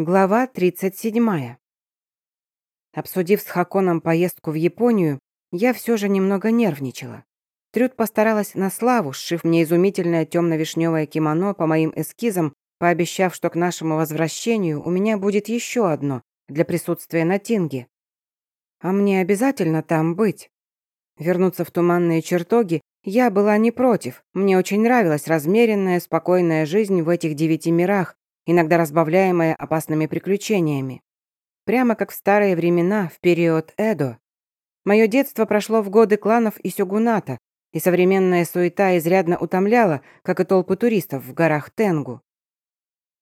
Глава 37. Обсудив с Хаконом поездку в Японию, я все же немного нервничала. Трюд постаралась на славу, сшив мне изумительное темно-вишневое кимоно по моим эскизам, пообещав, что к нашему возвращению у меня будет еще одно для присутствия на Тинге. А мне обязательно там быть. Вернуться в туманные чертоги я была не против. Мне очень нравилась размеренная, спокойная жизнь в этих девяти мирах, иногда разбавляемая опасными приключениями. Прямо как в старые времена, в период Эдо. Мое детство прошло в годы кланов и сёгуната, и современная суета изрядно утомляла, как и толпы туристов в горах Тенгу.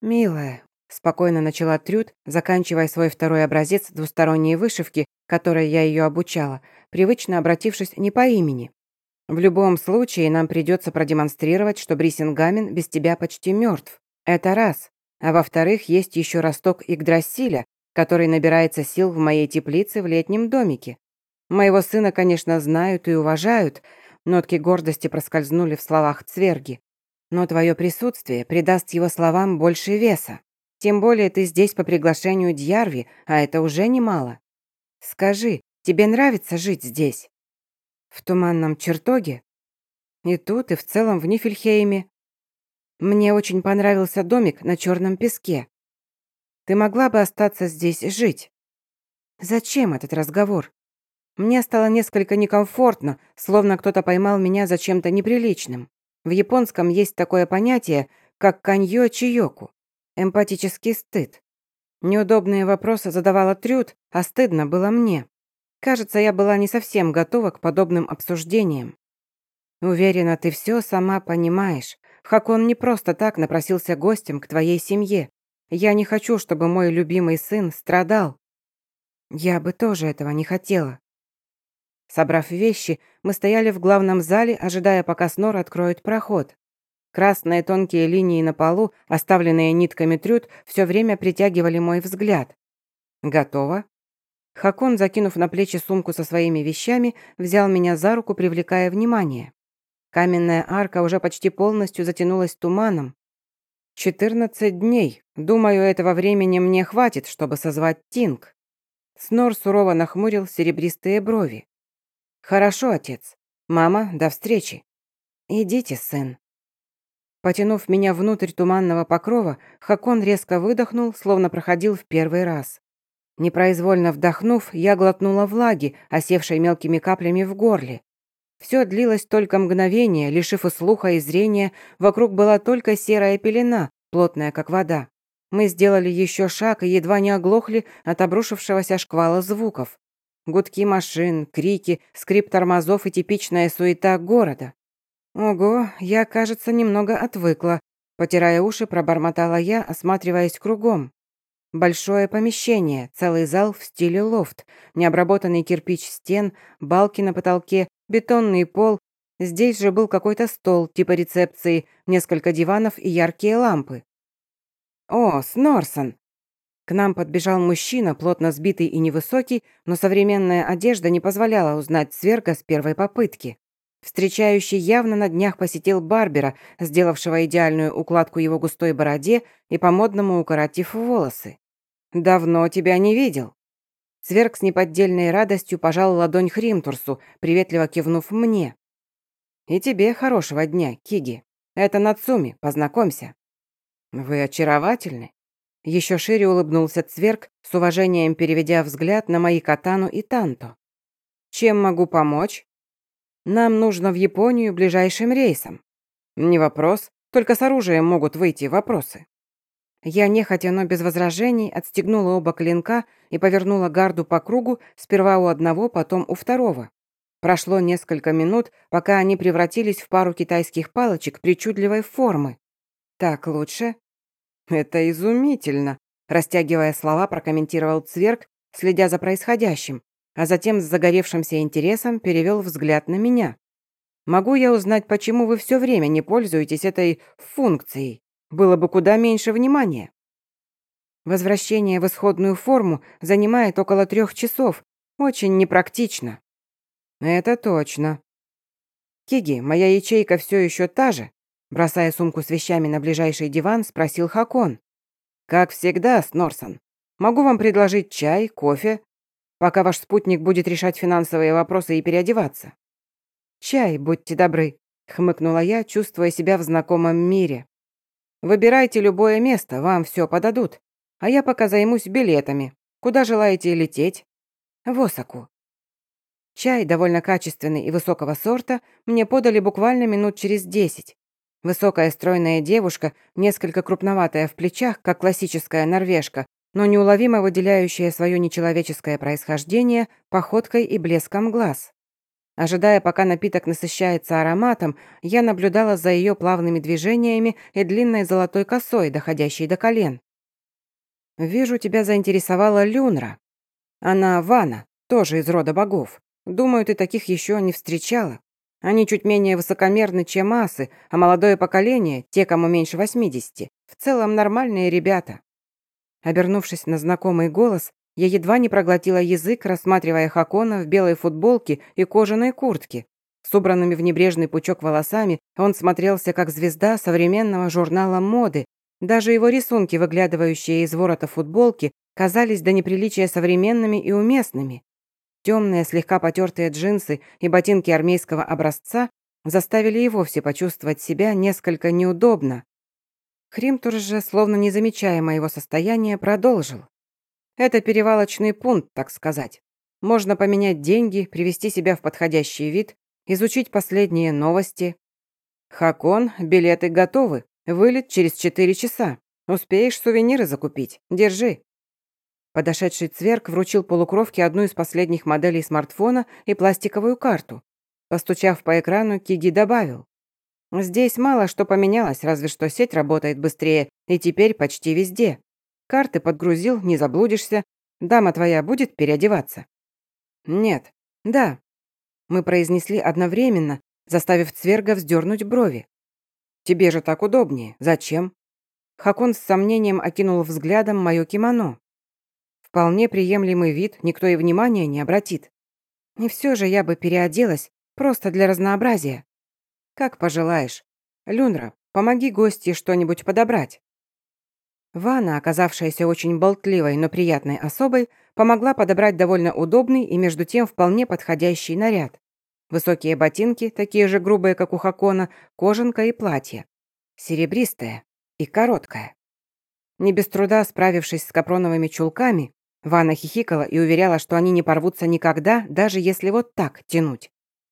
«Милая», — спокойно начала Трюд, заканчивая свой второй образец двусторонней вышивки, которой я ее обучала, привычно обратившись не по имени. «В любом случае нам придется продемонстрировать, что Брисингамен без тебя почти мертв. Это раз. А во-вторых, есть еще росток Игдрасиля, который набирается сил в моей теплице в летнем домике. Моего сына, конечно, знают и уважают, нотки гордости проскользнули в словах Цверги. Но твое присутствие придаст его словам больше веса. Тем более ты здесь по приглашению Дьярви, а это уже немало. Скажи, тебе нравится жить здесь? В туманном чертоге? И тут, и в целом в Нифельхейме. Мне очень понравился домик на черном песке. Ты могла бы остаться здесь жить. Зачем этот разговор? Мне стало несколько некомфортно, словно кто-то поймал меня за чем-то неприличным. В японском есть такое понятие, как каньё-чиёку. Эмпатический стыд. Неудобные вопросы задавала Трюд, а стыдно было мне. Кажется, я была не совсем готова к подобным обсуждениям. Уверена, ты все сама понимаешь. Хакон не просто так напросился гостем к твоей семье. Я не хочу, чтобы мой любимый сын страдал. Я бы тоже этого не хотела. Собрав вещи, мы стояли в главном зале, ожидая, пока Снор откроет проход. Красные тонкие линии на полу, оставленные нитками трюд, все время притягивали мой взгляд. «Готово?» Хакон, закинув на плечи сумку со своими вещами, взял меня за руку, привлекая внимание. Каменная арка уже почти полностью затянулась туманом. «Четырнадцать дней. Думаю, этого времени мне хватит, чтобы созвать Тинг». Снор сурово нахмурил серебристые брови. «Хорошо, отец. Мама, до встречи. Идите, сын». Потянув меня внутрь туманного покрова, Хакон резко выдохнул, словно проходил в первый раз. Непроизвольно вдохнув, я глотнула влаги, осевшей мелкими каплями в горле. Все длилось только мгновение, лишив и слуха, и зрения, вокруг была только серая пелена, плотная, как вода. Мы сделали еще шаг и едва не оглохли от обрушившегося шквала звуков. Гудки машин, крики, скрип тормозов и типичная суета города. Ого, я, кажется, немного отвыкла. Потирая уши, пробормотала я, осматриваясь кругом. Большое помещение, целый зал в стиле лофт, необработанный кирпич стен, балки на потолке, бетонный пол. Здесь же был какой-то стол, типа рецепции, несколько диванов и яркие лампы. «О, Снорсон!» К нам подбежал мужчина, плотно сбитый и невысокий, но современная одежда не позволяла узнать сверга с первой попытки. Встречающий явно на днях посетил барбера, сделавшего идеальную укладку его густой бороде и по-модному укоротив волосы. «Давно тебя не видел». Сверг с неподдельной радостью пожал ладонь Хримтурсу, приветливо кивнув мне. «И тебе хорошего дня, Киги. Это Нацуми, познакомься». «Вы очаровательны». Еще шире улыбнулся Цверг, с уважением переведя взгляд на мои катану и танто. «Чем могу помочь?» «Нам нужно в Японию ближайшим рейсом». «Не вопрос, только с оружием могут выйти вопросы». Я нехотя, но без возражений, отстегнула оба клинка и повернула гарду по кругу, сперва у одного, потом у второго. Прошло несколько минут, пока они превратились в пару китайских палочек причудливой формы. «Так лучше?» «Это изумительно», – растягивая слова, прокомментировал Цверк, следя за происходящим, а затем с загоревшимся интересом перевел взгляд на меня. «Могу я узнать, почему вы все время не пользуетесь этой функцией?» было бы куда меньше внимания. Возвращение в исходную форму занимает около трех часов. Очень непрактично. Это точно. Киги, моя ячейка все еще та же? Бросая сумку с вещами на ближайший диван, спросил Хакон. «Как всегда, Снорсон. Могу вам предложить чай, кофе, пока ваш спутник будет решать финансовые вопросы и переодеваться». «Чай, будьте добры», — хмыкнула я, чувствуя себя в знакомом мире. «Выбирайте любое место, вам все подадут, а я пока займусь билетами. Куда желаете лететь?» «В Осаку». Чай, довольно качественный и высокого сорта, мне подали буквально минут через десять. Высокая стройная девушка, несколько крупноватая в плечах, как классическая норвежка, но неуловимо выделяющая свое нечеловеческое происхождение походкой и блеском глаз. Ожидая, пока напиток насыщается ароматом, я наблюдала за ее плавными движениями и длинной золотой косой, доходящей до колен. «Вижу, тебя заинтересовала Люнра. Она Вана, тоже из рода богов. Думаю, ты таких еще не встречала. Они чуть менее высокомерны, чем асы, а молодое поколение, те, кому меньше 80, в целом нормальные ребята». Обернувшись на знакомый голос, я едва не проглотила язык, рассматривая Хакона в белой футболке и кожаной куртке. С убранными в небрежный пучок волосами он смотрелся как звезда современного журнала моды. Даже его рисунки, выглядывающие из ворота футболки, казались до неприличия современными и уместными. Темные, слегка потертые джинсы и ботинки армейского образца заставили и вовсе почувствовать себя несколько неудобно. Хримтур же, словно не замечая моего состояния, продолжил. Это перевалочный пункт, так сказать. Можно поменять деньги, привести себя в подходящий вид, изучить последние новости. Хакон, билеты готовы. Вылет через четыре часа. Успеешь сувениры закупить. Держи. Подошедший цверк вручил полукровке одну из последних моделей смартфона и пластиковую карту. Постучав по экрану, Киги добавил. «Здесь мало что поменялось, разве что сеть работает быстрее, и теперь почти везде. Карты подгрузил, не заблудишься. Дама твоя будет переодеваться?» «Нет». «Да». Мы произнесли одновременно, заставив Цверга вздернуть брови. «Тебе же так удобнее. Зачем?» Хакон с сомнением окинул взглядом мое кимоно. Вполне приемлемый вид, никто и внимания не обратит. И все же я бы переоделась, просто для разнообразия. Как пожелаешь. Люнра, помоги гостье что-нибудь подобрать. Ванна, оказавшаяся очень болтливой, но приятной особой, помогла подобрать довольно удобный и между тем вполне подходящий наряд. Высокие ботинки, такие же грубые, как у Хакона, кожанка и платье. Серебристое и короткое. Не без труда справившись с капроновыми чулками, Ванна хихикала и уверяла, что они не порвутся никогда, даже если вот так тянуть.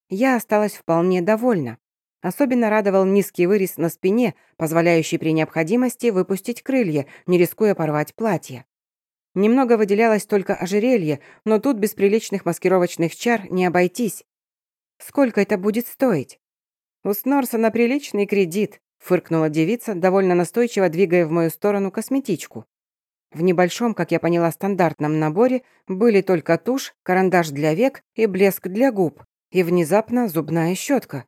Я осталась вполне довольна. Особенно радовал низкий вырез на спине, позволяющий при необходимости выпустить крылья, не рискуя порвать платье. Немного выделялось только ожерелье, но тут без приличных маскировочных чар не обойтись. Сколько это будет стоить? У Снорса на приличный кредит, фыркнула девица, довольно настойчиво двигая в мою сторону косметичку. В небольшом, как я поняла, стандартном наборе были только тушь, карандаш для век и блеск для губ, и внезапно зубная щетка.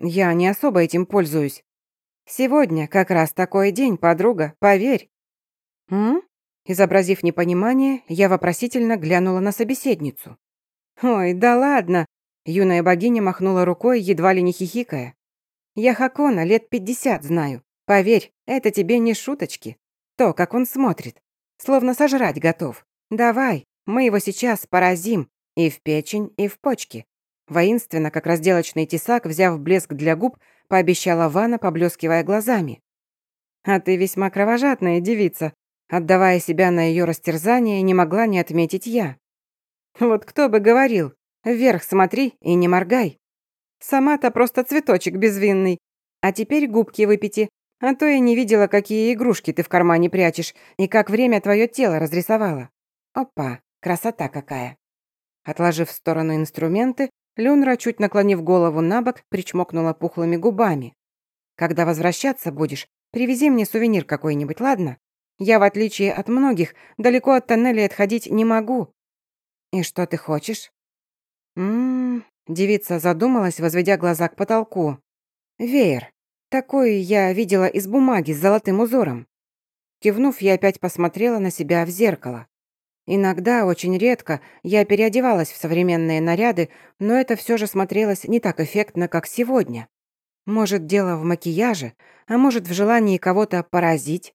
Я не особо этим пользуюсь. Сегодня как раз такой день, подруга, поверь. М? Изобразив непонимание, я вопросительно глянула на собеседницу. «Ой, да ладно!» Юная богиня махнула рукой, едва ли не хихикая. «Я Хакона лет пятьдесят знаю. Поверь, это тебе не шуточки. То, как он смотрит. Словно сожрать готов. Давай, мы его сейчас поразим. И в печень, и в почки. Воинственно, как разделочный тесак, взяв блеск для губ, пообещала Вана, поблескивая глазами. «А ты весьма кровожадная девица», отдавая себя на ее растерзание, не могла не отметить я. «Вот кто бы говорил, вверх смотри и не моргай. Сама-то просто цветочек безвинный. А теперь губки выпейте, а то я не видела, какие игрушки ты в кармане прячешь и как время твое тело разрисовало. Опа, красота какая». Отложив в сторону инструменты, Люнра, чуть наклонив голову на бок, причмокнула пухлыми губами. «Когда возвращаться будешь, привези мне сувенир какой-нибудь, ладно? Я, в отличие от многих, далеко от тоннеля отходить не могу». «И что ты хочешь?» «М-м-м...» Девица задумалась, возведя глаза к потолку. «Веер. Такой я видела из бумаги с золотым узором». Кивнув, я опять посмотрела на себя в зеркало. Иногда, очень редко, я переодевалась в современные наряды, но это все же смотрелось не так эффектно, как сегодня. Может, дело в макияже, а может, в желании кого-то поразить.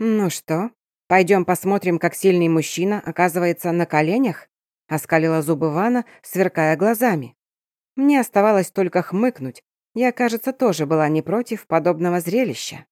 «Ну что, пойдем посмотрим, как сильный мужчина оказывается на коленях?» — оскалила зубы Вана, сверкая глазами. Мне оставалось только хмыкнуть. Я, кажется, тоже была не против подобного зрелища.